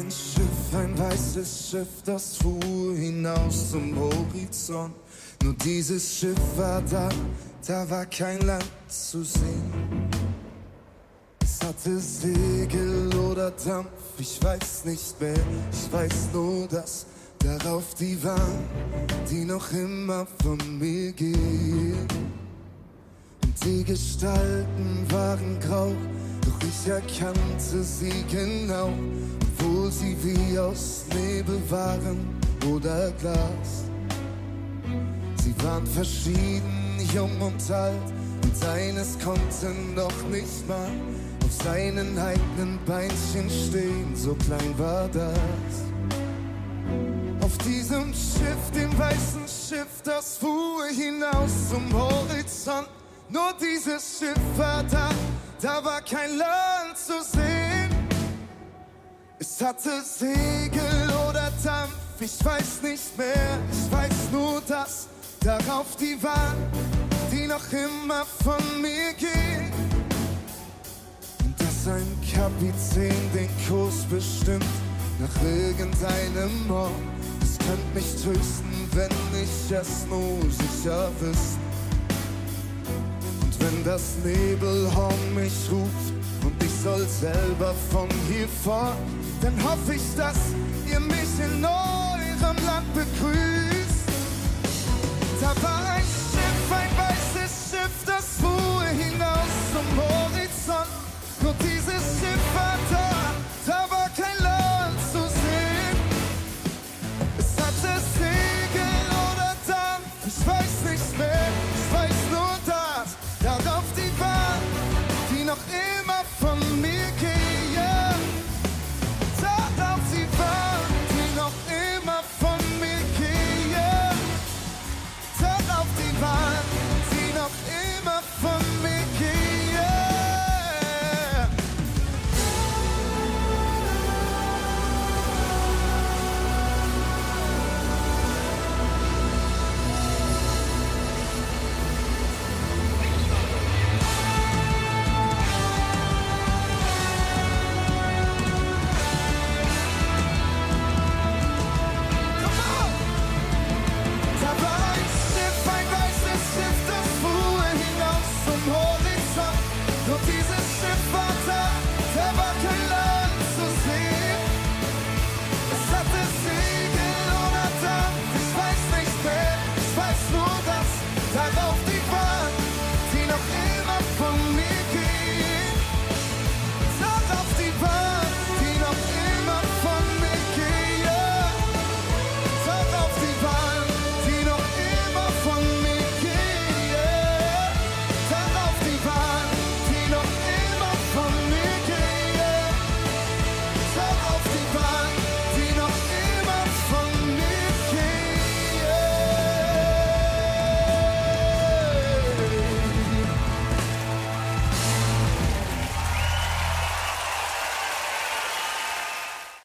ein Schiff, ein weißes Schiff, das fuhr hinaus zum Horizont. Nur dieses Schiff war da, da war kein Land zu sehen. Es hatte Segel oder Dampf, ich weiß nicht mehr. Ich weiß nur, dass darauf die waren, die noch immer von mir gehen. Und die Gestalten waren grau, doch ich erkannte sie genau, obwohl sie wie aus Nebel waren oder Glas. Sie waren verschieden, jung und alt, und eines konnte noch nicht mal auf seinen eigenen Beinchen stehen, so klein war das. Auf diesem Schiff, dem weißen Schiff, das fuhr hinaus zum Horizont. Nur dieses Schiff war da, da war kein Land zu sehen. Hatte Segel oder Dampf, ich weiß nicht mehr. Ich weiß nur, dass darauf die waren, die noch immer von mir gehen. Und dass ein Kapitän den Kurs bestimmt nach irgendeinem Ort. Es könnte mich trösten, wenn ich es nur sicher wüsste. Und wenn das Nebelhorn mich ruft soll selber von hier fort, dann hoffe ich, dass ihr mich in eurem Land begrüßt. Da war ein Schiff, ein weißes Schiff, das fuhr hinaus zum Horizont. Nur dieses Schiff immer von Horizont. Nur